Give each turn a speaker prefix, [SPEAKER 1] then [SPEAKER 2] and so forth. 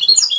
[SPEAKER 1] you